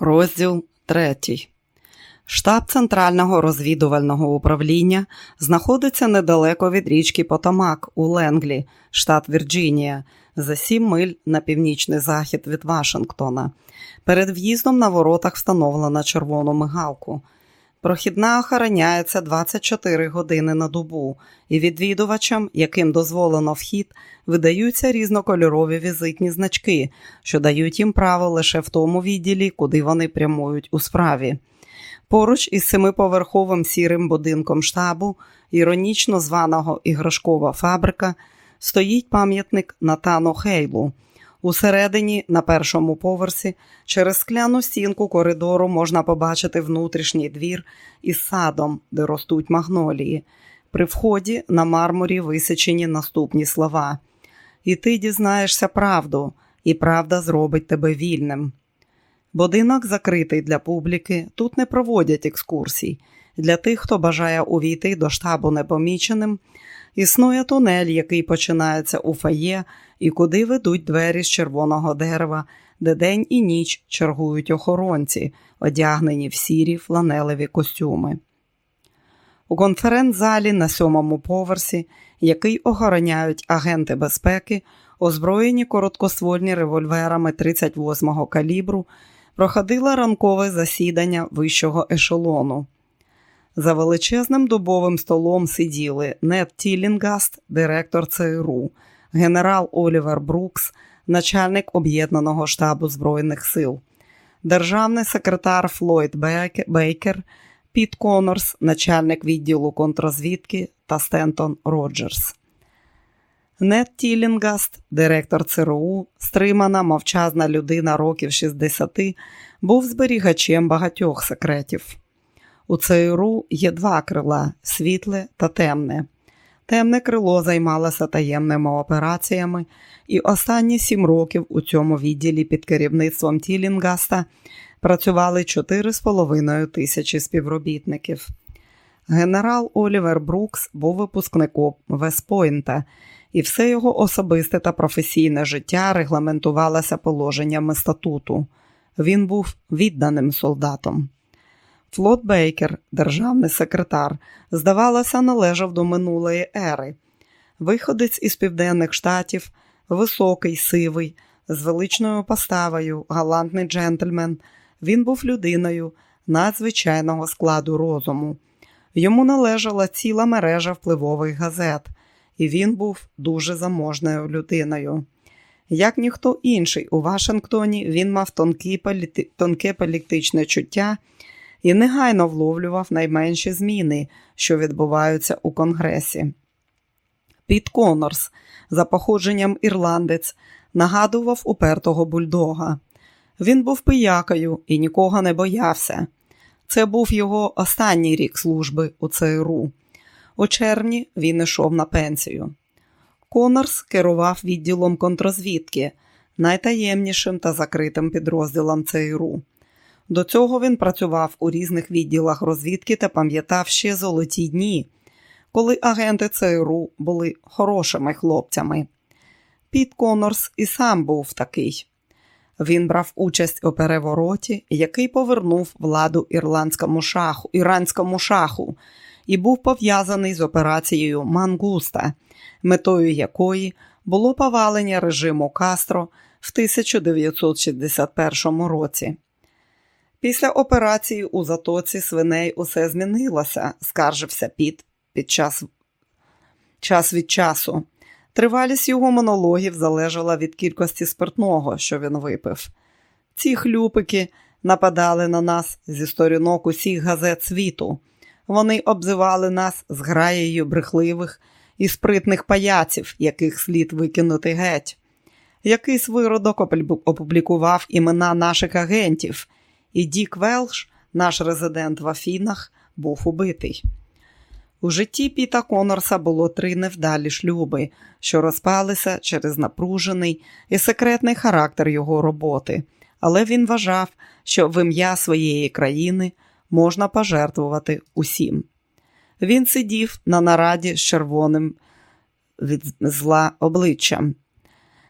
Розділ 3. Штаб Центрального розвідувального управління знаходиться недалеко від річки Потамак у Ленглі, штат Вірджинія, за 7 миль на північний захід від Вашингтона. Перед в'їздом на воротах встановлена червону мигалку. Прохідна охороняється 24 години на добу, і відвідувачам, яким дозволено вхід, видаються різнокольорові візитні значки, що дають їм право лише в тому відділі, куди вони прямують у справі. Поруч із семиповерховим сірим будинком штабу, іронічно званого іграшкова фабрика, стоїть пам'ятник Натану Хейлу. Усередині, на першому поверсі, через скляну стінку коридору можна побачити внутрішній двір із садом, де ростуть магнолії. При вході на мармурі висечені наступні слова. І ти дізнаєшся правду, і правда зробить тебе вільним. Будинок закритий для публіки, тут не проводять екскурсій. Для тих, хто бажає увійти до штабу непоміченим, існує тунель, який починається у фає і куди ведуть двері з червоного дерева, де день і ніч чергують охоронці, одягнені в сірі фланелеві костюми. У конференц-залі на сьомому поверсі, який охороняють агенти безпеки, озброєні короткоствольними револьверами 38-го калібру, проходило ранкове засідання вищого ешелону. За величезним дубовим столом сиділи Нед Тілінгаст, директор ЦРУ, генерал Олівер Брукс, начальник Об'єднаного штабу Збройних сил, державний секретар Флойд Бейкер, Піт Конорс, начальник відділу контрозвідки та Стентон Роджерс. Нед Тілінгаст, директор ЦРУ, стримана, мовчазна людина років 60, був зберігачем багатьох секретів. У ЦРУ є два крила світле та темне. Темне крило займалося таємними операціями, і останні сім років у цьому відділі під керівництвом Тілінгаста працювали 4,5 тисячі співробітників. Генерал Олівер Брукс був випускником Веспойнта, і все його особисте та професійне життя регламентувалося положеннями статуту. Він був відданим солдатом. Флот Бейкер, державний секретар, здавалося, належав до минулої ери. Виходець із південних штатів, високий, сивий, з величною поставою, галантний джентльмен. Він був людиною надзвичайного складу розуму. Йому належала ціла мережа впливових газет, і він був дуже заможною людиною. Як ніхто інший у Вашингтоні він мав тонке політичне чуття і негайно вловлював найменші зміни, що відбуваються у Конгресі. Піт Конорс, за походженням ірландець, нагадував упертого бульдога. Він був пиякою і нікого не боявся. Це був його останній рік служби у ЦРУ. У червні він йшов на пенсію. Конорс керував відділом контрозвідки, найтаємнішим та закритим підрозділом ЦРУ. До цього він працював у різних відділах розвідки та пам'ятав ще золоті дні, коли агенти ЦРУ були хорошими хлопцями. Піт Конорс і сам був такий. Він брав участь у перевороті, який повернув владу ірландському шаху, іранському шаху, і був пов'язаний з операцією Мангуста, метою якої було повалення режиму Кастро в 1961 році. Після операції у затоці свиней усе змінилося, скаржився Піт під час час від часу. Тривалість його монологів залежала від кількості спиртного, що він випив. Ці хлюпики нападали на нас зі сторінок усіх газет світу. Вони обзивали нас зграєю брехливих і спритних паяців, яких слід викинути геть. Якийсь виродок опублікував імена наших агентів і Дік Велш, наш резидент в Афінах, був убитий. У житті Піта Конорса було три невдалі шлюби, що розпалися через напружений і секретний характер його роботи, але він вважав, що в ім'я своєї країни можна пожертвувати усім. Він сидів на нараді з червоним від зла обличчям.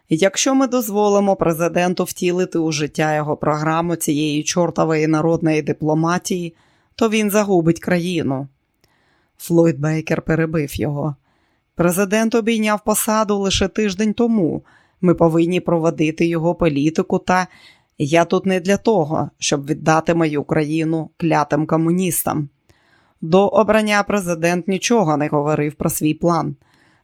Якщо ми дозволимо президенту втілити у життя його програму цієї чортової народної дипломатії, то він загубить країну. Флойд Бейкер перебив його. Президент обійняв посаду лише тиждень тому. Ми повинні проводити його політику, та я тут не для того, щоб віддати мою країну клятим комуністам. До обрання президент нічого не говорив про свій план.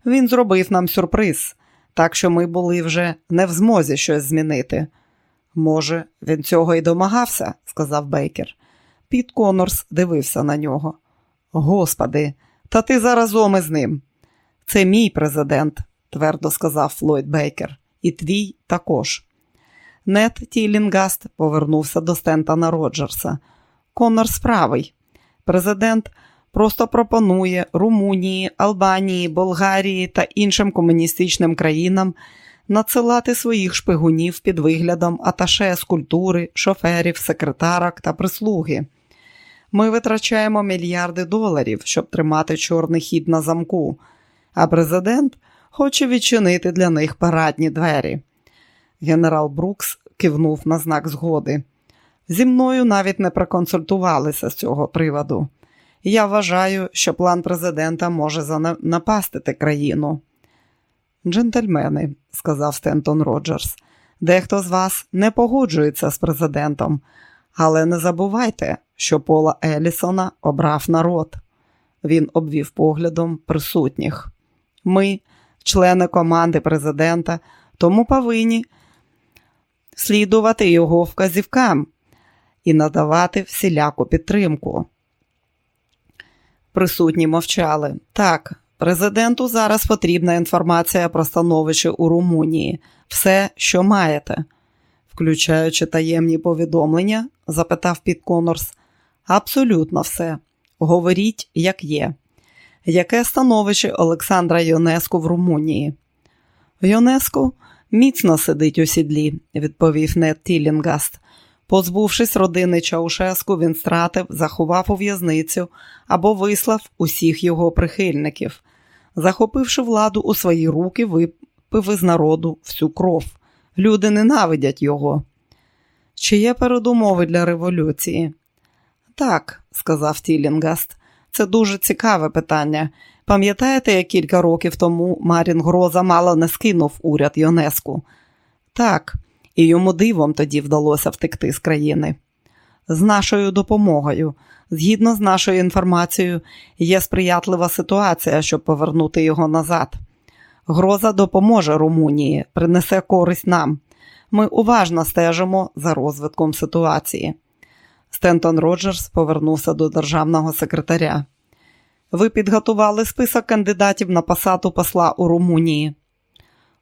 Він зробив нам сюрприз, так що ми були вже не в змозі щось змінити. Може, він цього і домагався, сказав Бейкер. Піт Конорс дивився на нього. Господи, та ти заразом із ним. Це мій президент, твердо сказав Флойд Бейкер, і твій також. Нед Тілінгаст повернувся до Стентона Роджерса. Конорс правий. Президент просто пропонує Румунії, Албанії, Болгарії та іншим комуністичним країнам надсилати своїх шпигунів під виглядом аташе з культури, шоферів, секретарок та прислуги. Ми витрачаємо мільярди доларів, щоб тримати чорний хід на замку, а президент хоче відчинити для них парадні двері. Генерал Брукс кивнув на знак згоди. Зі мною навіть не проконсультувалися з цього приводу. Я вважаю, що план президента може занапастити країну. Джентльмени, сказав Стентон Роджерс, дехто з вас не погоджується з президентом, але не забувайте, що Пола Елісона обрав народ. Він обвів поглядом присутніх. Ми, члени команди президента, тому повинні слідувати його вказівкам і надавати всіляку підтримку. Присутні мовчали. Так, президенту зараз потрібна інформація про становище у Румунії. Все, що маєте, включаючи таємні повідомлення, запитав Піт Конорс. Абсолютно все. Говоріть, як є. Яке становище Олександра Йонеску в Румунії? Йонеску міцно сидить у сідлі, відповів Нед Тілінгаст. Позбувшись родини Чаушеску, він стратив, заховав у в'язницю або вислав усіх його прихильників. Захопивши владу у свої руки, випив із народу всю кров. Люди ненавидять його. Чи є передумови для революції? Так, сказав Тілінгаст, це дуже цікаве питання. Пам'ятаєте, як кілька років тому Марін Гроза мало не скинув уряд Йонеску? Так і йому дивом тоді вдалося втекти з країни. З нашою допомогою, згідно з нашою інформацією, є сприятлива ситуація, щоб повернути його назад. Гроза допоможе Румунії, принесе користь нам. Ми уважно стежимо за розвитком ситуації. Стентон Роджерс повернувся до державного секретаря. Ви підготували список кандидатів на посаду посла у Румунії.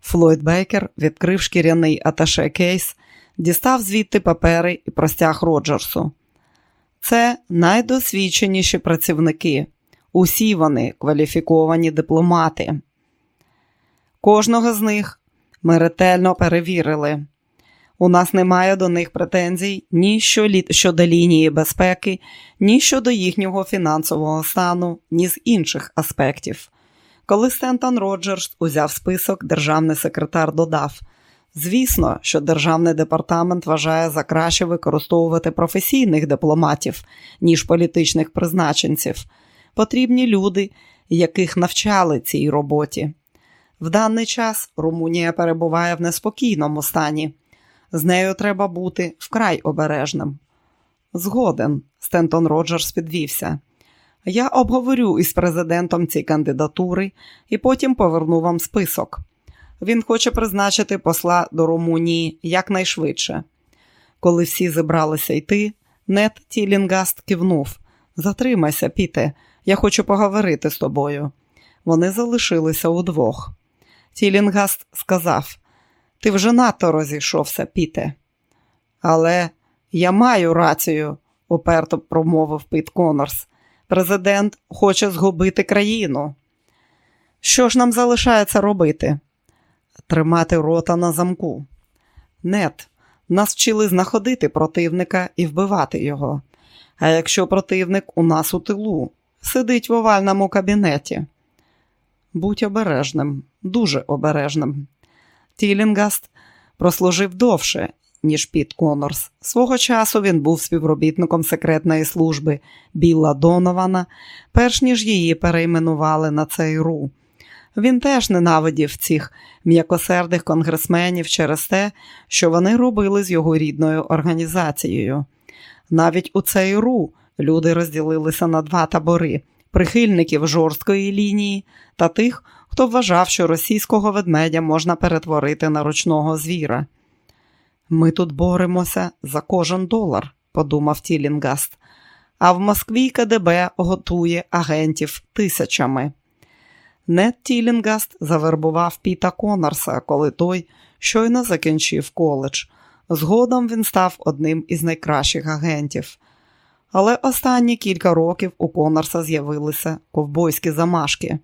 Флойд Бейкер відкрив шкіряний аташе кейс, дістав звідти папери і простяг Роджерсу. Це найдосвідченіші працівники. Усі вони кваліфіковані дипломати. Кожного з них ми ретельно перевірили. У нас немає до них претензій ні щодо лінії безпеки, ні щодо їхнього фінансового стану, ні з інших аспектів. Коли Стентон Роджерс узяв список, державний секретар додав: звісно, що державний департамент вважає за краще використовувати професійних дипломатів, ніж політичних призначенців. Потрібні люди, яких навчали цій роботі. В даний час Румунія перебуває в неспокійному стані. З нею треба бути вкрай обережним. Згоден, Стентон Роджерс підвівся. Я обговорю із президентом ці кандидатури і потім поверну вам список. Він хоче призначити посла до Румунії якнайшвидше. Коли всі зібралися йти, Нед Тілінгаст кивнув. Затримайся, Піте, я хочу поговорити з тобою. Вони залишилися удвох. Тілінгаст сказав: Ти вже надто розійшовся, Піте. Але я маю рацію, уперто промовив Піт Конорс. Президент хоче згубити країну. Що ж нам залишається робити? Тримати рота на замку. Нет, нас вчили знаходити противника і вбивати його. А якщо противник у нас у тилу, сидить в овальному кабінеті. Будь обережним, дуже обережним. Тілінгаст прослужив довше, ніж Піт Конорс. Свого часу він був співробітником секретної служби Білла Донована, перш ніж її перейменували на ЦРУ. Він теж ненавидів цих м'якосердих конгресменів через те, що вони робили з його рідною організацією. Навіть у ЦРУ люди розділилися на два табори прихильників жорсткої лінії та тих, хто вважав, що російського ведмедя можна перетворити на ручного звіра. Ми тут боремося за кожен долар, подумав Тілінгаст, а в Москві КДБ готує агентів тисячами. Нед Тілінгаст завербував Піта Конорса, коли той щойно закінчив коледж. Згодом він став одним із найкращих агентів. Але останні кілька років у Конорса з'явилися ковбойські замашки.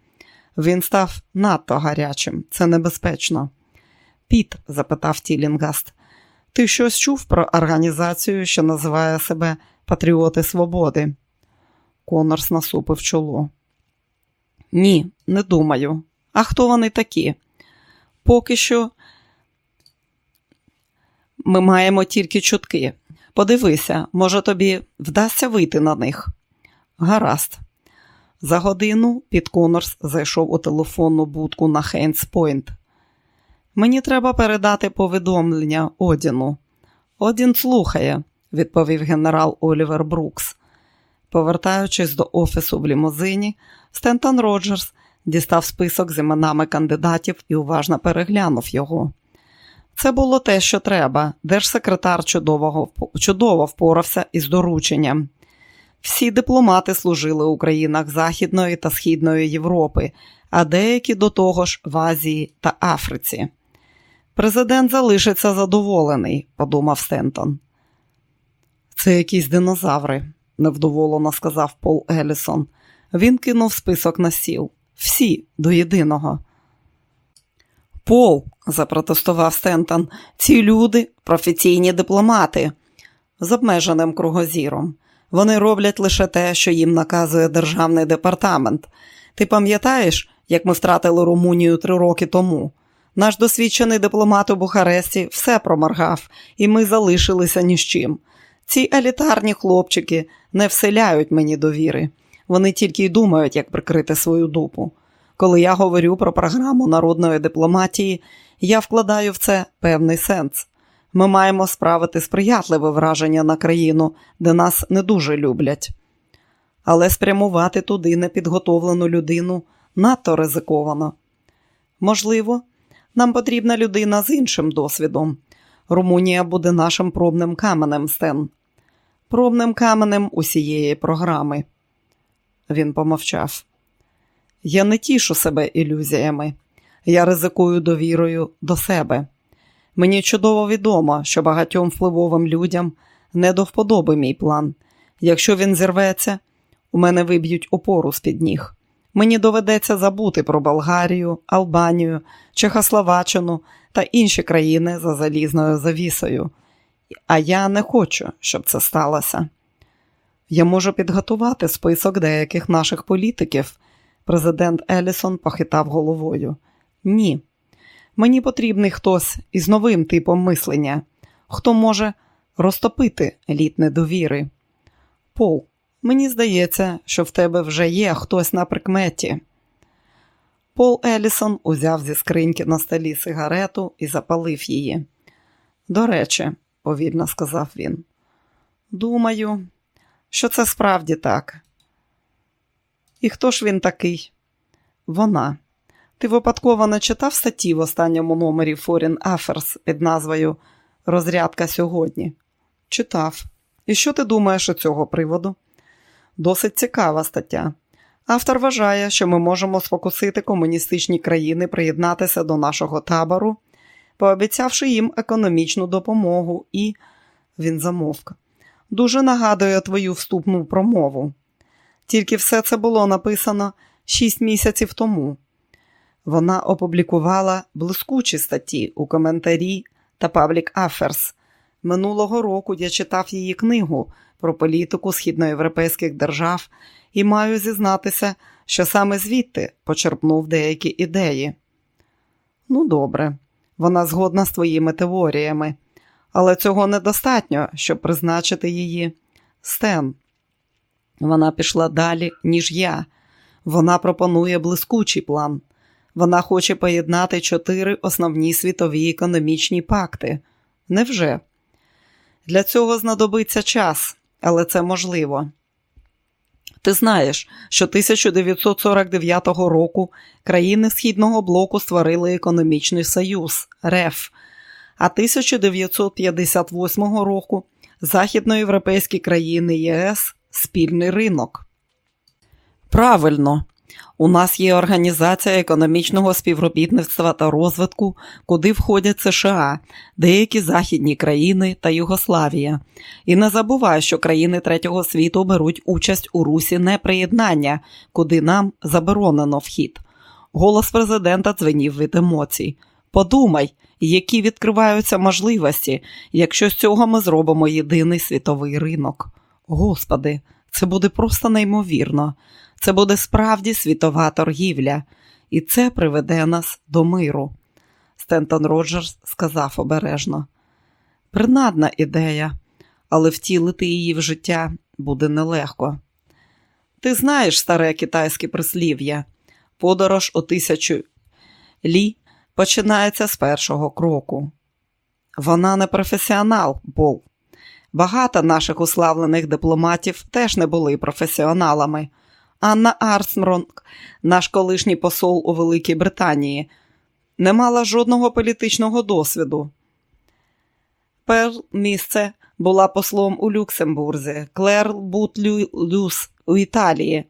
Він став надто гарячим, це небезпечно. Піт, запитав Тілінгаст, ти щось чув про організацію, що називає себе Патріоти Свободи? Конорс насупив чоло. Ні, не думаю. А хто вони такі? Поки що ми маємо тільки чутки. Подивися, може, тобі вдасться вийти на них. Гаразд. За годину Піт Конорс зайшов у телефонну будку на Хейнс-Пойнт. Мені треба передати повідомлення Одіну. Одін слухає, відповів генерал Олівер Брукс. Повертаючись до офісу в лімузині, Стентон Роджерс дістав список з іменами кандидатів і уважно переглянув його. Це було те, що треба. Держсекретар чудового, чудово впорався із дорученням. Всі дипломати служили у країнах Західної та Східної Європи, а деякі до того ж в Азії та Африці. Президент залишиться задоволений, подумав Стентон. Це якісь динозаври, невдоволено сказав Пол Елісон. Він кинув список на сіл. Всі до єдиного. Пол, запротестував Стентон, ці люди професійні дипломати з обмеженим кругозіром. Вони роблять лише те, що їм наказує державний департамент. Ти пам'ятаєш, як ми втратили Румунію три роки тому? Наш досвідчений дипломат у Бухаресті все проморгав, і ми залишилися ні з чим. Ці елітарні хлопчики не вселяють мені довіри. Вони тільки й думають, як прикрити свою дупу. Коли я говорю про програму народної дипломатії, я вкладаю в це певний сенс. Ми маємо справити сприятливе враження на країну, де нас не дуже люблять. Але спрямувати туди непідготовлену людину надто ризиковано. Можливо, нам потрібна людина з іншим досвідом. Румунія буде нашим пробним каменем Стен, пробним каменем усієї програми. Він помовчав. Я не тішу себе ілюзіями, я ризикую довірою до себе. Мені чудово відомо, що багатьом впливовим людям не до вподоби мій план. Якщо він зірветься, у мене виб'ють опору з під ніг. Мені доведеться забути про Болгарію, Албанію, Чехословаччину та інші країни за залізною завісою. А я не хочу, щоб це сталося. Я можу підготувати список деяких наших політиків. Президент Елісон похитав головою. Ні. Мені потрібний хтось із новим типом мислення, хто може розтопити еліт недовіри. Пол, мені здається, що в тебе вже є хтось на прикметі. Пол Елісон узяв зі скриньки на столі сигарету і запалив її. До речі, повільно сказав він. Думаю, що це справді так. І хто ж він такий? Вона. Ти випадково не читав статті в останньому номері Foreign Affairs під назвою Розрядка сьогодні? Читав. І що ти думаєш у цього приводу? Досить цікава стаття. Автор вважає, що ми можемо спокусити комуністичні країни приєднатися до нашого табору, пообіцявши їм економічну допомогу, і він замовк. Дуже нагадує твою вступну промову. Тільки все це було написано шість місяців тому. Вона опублікувала блискучі статті у коментарі та Public Affairs. Минулого року я читав її книгу про політику східноєвропейських держав і маю зізнатися, що саме звідти почерпнув деякі ідеї. Ну, добре, Вона згодна з твоїми теоріями, але цього недостатньо, щоб призначити її Стен. Вона пішла далі, ніж я. Вона пропонує блискучий план. Вона хоче поєднати чотири основні світові економічні пакти. Невже? Для цього знадобиться час, але це можливо. Ти знаєш, що 1949 року країни Східного блоку створили економічний союз РЕФ, а 1958 року західноєвропейські країни ЄС спільний ринок. Правильно, у нас є Організація економічного співробітництва та розвитку, куди входять США, деякі західні країни та Югославія. І не забувай, що країни третього світу беруть участь у русі неприєднання, куди нам заборонено вхід. Голос президента дзвенів від емоцій. Подумай, які відкриваються можливості, якщо з цього ми зробимо єдиний світовий ринок. Господи, це буде просто неймовірно. Це буде справді світова торгівля, і це приведе нас до миру. Стентон Роджерс сказав обережно. Принадна ідея, але втілити її в життя буде нелегко. Ти знаєш старе китайське прислів'я, подорож у тисячу лі починається з першого кроку. Вона не професіонал, Пол. Багато наших уславлених дипломатів теж не були професіоналами. Анна Армстронг, наш колишній посол у Великій Британії, не мала жодного політичного досвіду. Перл Места була послом у Люксембурзі, Клер Бут Люс у Італії.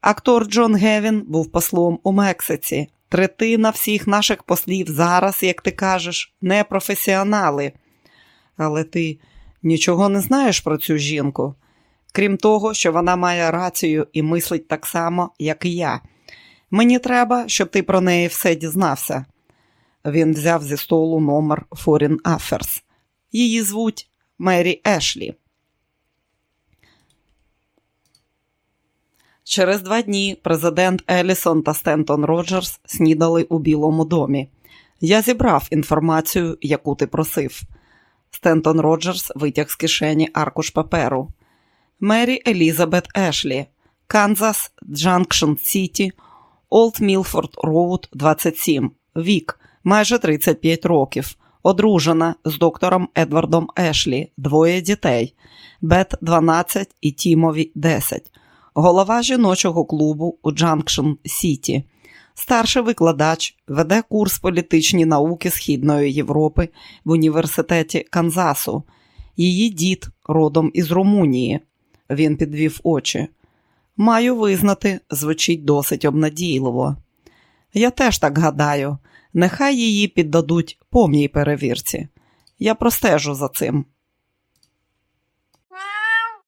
Актор Джон Гевін був послом у Мексиці. Третина всіх наших послів зараз, як ти кажеш, не професіонали. Але ти нічого не знаєш про цю жінку крім того, що вона має рацію і мислить так само, як і я. Мені треба, щоб ти про неї все дізнався. Він взяв зі столу номер Foreign Affairs. Її звуть Мері Ешлі. Через два дні президент Елісон та Стентон Роджерс снідали у Білому домі. Я зібрав інформацію, яку ти просив. Стентон Роджерс витяг з кишені аркуш паперу. Мері Елізабет Ешлі, Канзас, Джанкшн Сіті, Олд Мілфорд Роуд, 27, вік, майже 35 років, одружена з доктором Едвардом Ешлі, двоє дітей, Бет 12 і Тімові 10, голова жіночого клубу у Джанкшн Сіті, старший викладач, веде курс політичні науки Східної Європи в університеті Канзасу. Її дід родом із Румунії. Він підвів очі. Маю визнати, звучить досить обнадійливо. Я теж так гадаю, нехай її піддадуть повній перевірці. Я простежу за цим.